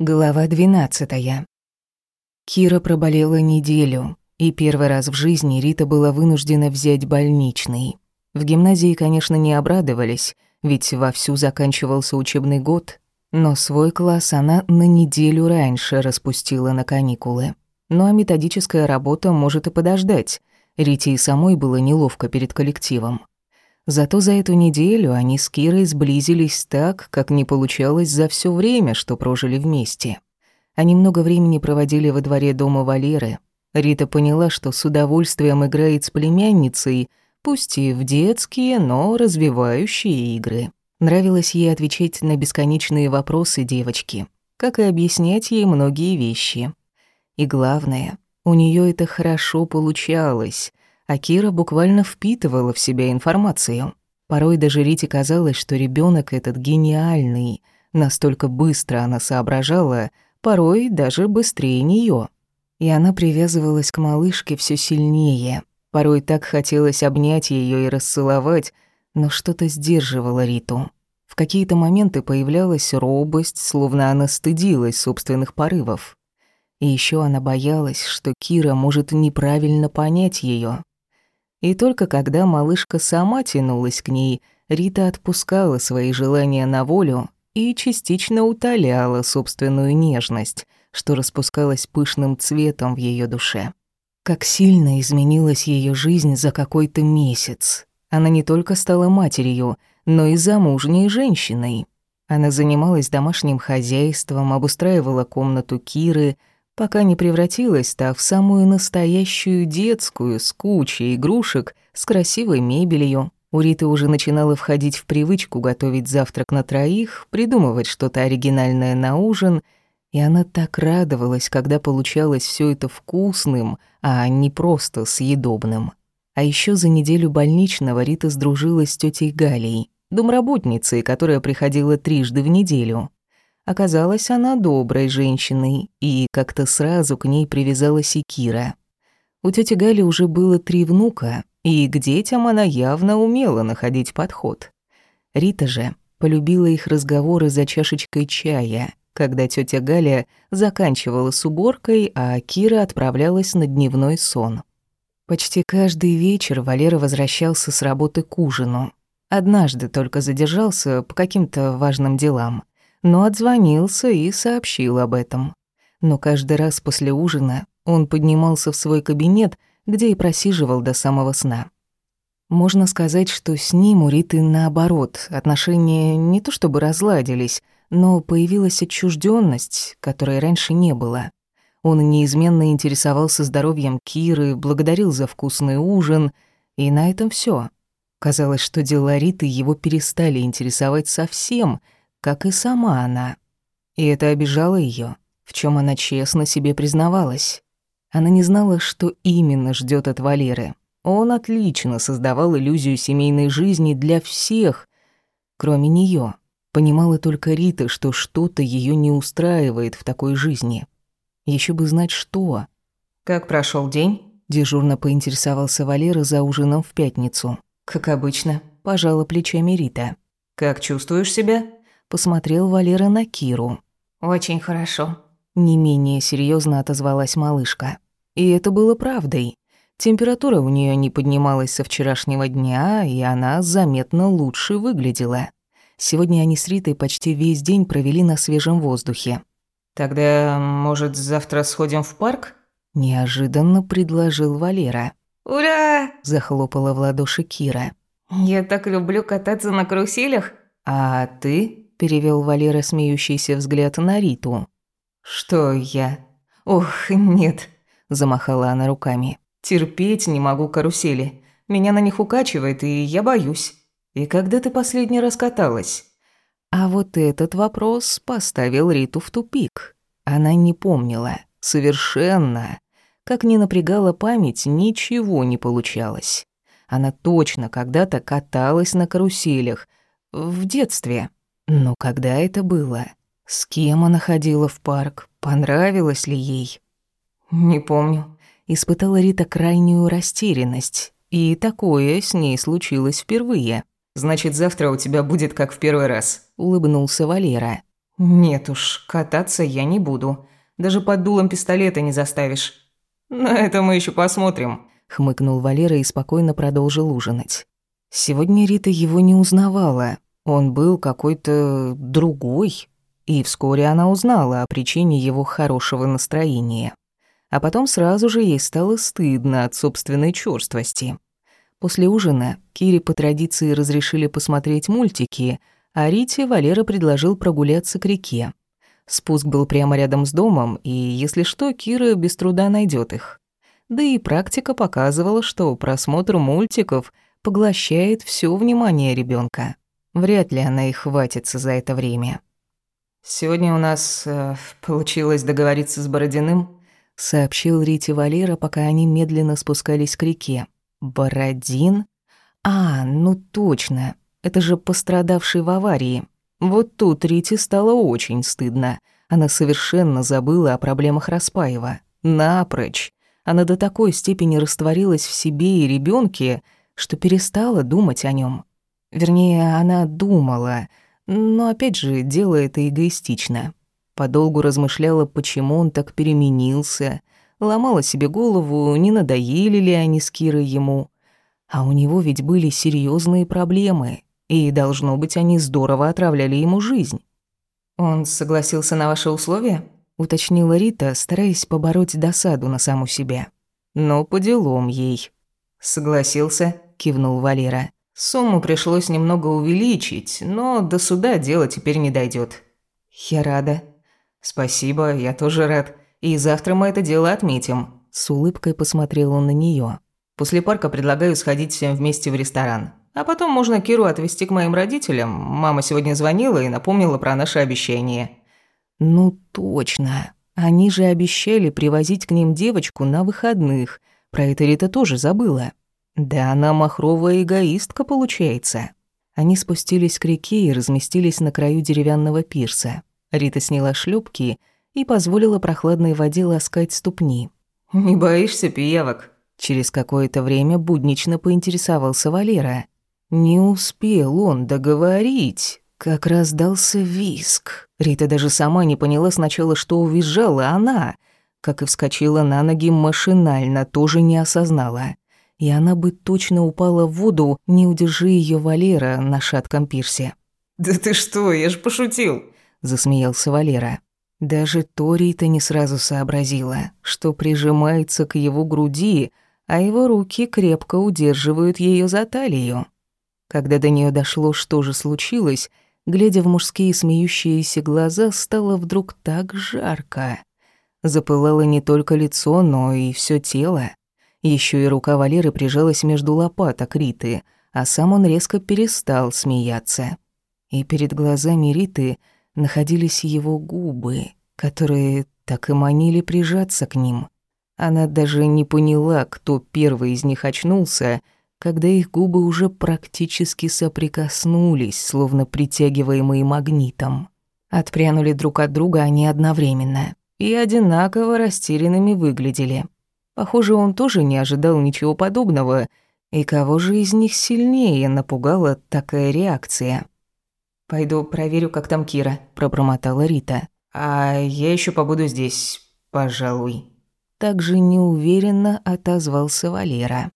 Глава 12. Кира проболела неделю, и первый раз в жизни Рита была вынуждена взять больничный. В гимназии, конечно, не обрадовались, ведь вовсю заканчивался учебный год, но свой класс она на неделю раньше распустила на каникулы. Ну а методическая работа может и подождать. Рите и самой было неловко перед коллективом. Зато за эту неделю они с Кирой сблизились так, как не получалось за все время, что прожили вместе. Они много времени проводили во дворе дома Валеры. Рита поняла, что с удовольствием играет с племянницей, пусть и в детские, но развивающие игры. Нравилось ей отвечать на бесконечные вопросы девочки, как и объяснять ей многие вещи. И главное, у нее это хорошо получалось. А Кира буквально впитывала в себя информацию. Порой даже Рите казалось, что ребенок этот гениальный. Настолько быстро она соображала, порой даже быстрее нее. И она привязывалась к малышке все сильнее. Порой так хотелось обнять ее и расцеловать, но что-то сдерживало Риту. В какие-то моменты появлялась робость, словно она стыдилась собственных порывов. И еще она боялась, что Кира может неправильно понять ее. И только когда малышка сама тянулась к ней, Рита отпускала свои желания на волю и частично утоляла собственную нежность, что распускалась пышным цветом в ее душе. Как сильно изменилась ее жизнь за какой-то месяц. Она не только стала матерью, но и замужней женщиной. Она занималась домашним хозяйством, обустраивала комнату Киры, пока не превратилась та в самую настоящую детскую, с кучей игрушек, с красивой мебелью. У Риты уже начинала входить в привычку готовить завтрак на троих, придумывать что-то оригинальное на ужин, и она так радовалась, когда получалось все это вкусным, а не просто съедобным. А еще за неделю больничного Рита сдружилась с тетей Галей, домработницей, которая приходила трижды в неделю. Оказалась она доброй женщиной, и как-то сразу к ней привязалась и Кира. У тети Гали уже было три внука, и к детям она явно умела находить подход. Рита же полюбила их разговоры за чашечкой чая, когда тетя Галя заканчивала с уборкой, а Кира отправлялась на дневной сон. Почти каждый вечер Валера возвращался с работы к ужину. Однажды только задержался по каким-то важным делам но отзвонился и сообщил об этом. Но каждый раз после ужина он поднимался в свой кабинет, где и просиживал до самого сна. Можно сказать, что с ним у Риты наоборот, отношения не то чтобы разладились, но появилась отчужденность, которой раньше не было. Он неизменно интересовался здоровьем Киры, благодарил за вкусный ужин, и на этом все. Казалось, что дела Риты его перестали интересовать совсем — как и сама она. И это обижало ее, в чем она честно себе признавалась. Она не знала, что именно ждет от Валеры. Он отлично создавал иллюзию семейной жизни для всех, кроме нее. Понимала только Рита, что что-то ее не устраивает в такой жизни. Еще бы знать, что. «Как прошел день?» – дежурно поинтересовался Валера за ужином в пятницу. «Как обычно», – пожала плечами Рита. «Как чувствуешь себя?» Посмотрел Валера на Киру. «Очень хорошо», — не менее серьезно отозвалась малышка. И это было правдой. Температура у нее не поднималась со вчерашнего дня, и она заметно лучше выглядела. Сегодня они с Ритой почти весь день провели на свежем воздухе. «Тогда, может, завтра сходим в парк?» Неожиданно предложил Валера. «Ура!» – захлопала в ладоши Кира. «Я так люблю кататься на каруселях». «А ты?» Перевел Валера смеющийся взгляд на Риту. «Что я? Ох, нет», – замахала она руками. «Терпеть не могу карусели. Меня на них укачивает, и я боюсь. И когда ты последний раз каталась?» А вот этот вопрос поставил Риту в тупик. Она не помнила. Совершенно. Как ни напрягала память, ничего не получалось. Она точно когда-то каталась на каруселях. В детстве. Но когда это было? С кем она ходила в парк? Понравилось ли ей? Не помню. Испытала Рита крайнюю растерянность. И такое с ней случилось впервые. «Значит, завтра у тебя будет как в первый раз», — улыбнулся Валера. «Нет уж, кататься я не буду. Даже под дулом пистолета не заставишь». «На это мы еще посмотрим», — хмыкнул Валера и спокойно продолжил ужинать. Сегодня Рита его не узнавала. Он был какой-то другой. И вскоре она узнала о причине его хорошего настроения. А потом сразу же ей стало стыдно от собственной чёрствости. После ужина Кире по традиции разрешили посмотреть мультики, а Рите Валера предложил прогуляться к реке. Спуск был прямо рядом с домом, и, если что, Кира без труда найдет их. Да и практика показывала, что просмотр мультиков поглощает все внимание ребенка. Вряд ли она их хватится за это время. «Сегодня у нас э, получилось договориться с Бородиным», — сообщил Рите Валера, пока они медленно спускались к реке. «Бородин? А, ну точно, это же пострадавший в аварии. Вот тут Рите стало очень стыдно. Она совершенно забыла о проблемах Распаева. Напрочь. Она до такой степени растворилась в себе и ребенке, что перестала думать о нем. Вернее, она думала, но опять же, дело это эгоистично. Подолгу размышляла, почему он так переменился, ломала себе голову, не надоели ли они с Кирой ему. А у него ведь были серьезные проблемы, и, должно быть, они здорово отравляли ему жизнь. «Он согласился на ваши условия?» — уточнила Рита, стараясь побороть досаду на саму себя. Но по делам ей. «Согласился», — кивнул Валера. «Сумму пришлось немного увеличить, но до суда дело теперь не дойдет. «Я рада». «Спасибо, я тоже рад. И завтра мы это дело отметим». С улыбкой посмотрел он на нее. «После парка предлагаю сходить всем вместе в ресторан. А потом можно Киру отвезти к моим родителям. Мама сегодня звонила и напомнила про наше обещание». «Ну точно. Они же обещали привозить к ним девочку на выходных. Про это Рита тоже забыла. Да она махровая эгоистка, получается». Они спустились к реке и разместились на краю деревянного пирса. Рита сняла шлюпки и позволила прохладной воде ласкать ступни. «Не боишься пиявок?» Через какое-то время буднично поинтересовался Валера. Не успел он договорить, как раздался виск. Рита даже сама не поняла сначала, что увизжала она, как и вскочила на ноги машинально, тоже не осознала. И она бы точно упала в воду, не удержи ее Валера на шатком пирсе. «Да ты что, я ж пошутил!» – засмеялся Валера. Даже Тори-то не сразу сообразила, что прижимается к его груди, а его руки крепко удерживают ее за талию. Когда до нее дошло, что же случилось, глядя в мужские смеющиеся глаза, стало вдруг так жарко. Запылало не только лицо, но и все тело. Еще и рука Валеры прижалась между лопаток Риты, а сам он резко перестал смеяться. И перед глазами Риты находились его губы, которые так и манили прижаться к ним. Она даже не поняла, кто первый из них очнулся, когда их губы уже практически соприкоснулись, словно притягиваемые магнитом. Отпрянули друг от друга они одновременно и одинаково растерянными выглядели. Похоже, он тоже не ожидал ничего подобного, и кого же из них сильнее напугала такая реакция? «Пойду проверю, как там Кира», – пробормотала Рита. «А я еще побуду здесь, пожалуй». Так же неуверенно отозвался Валера.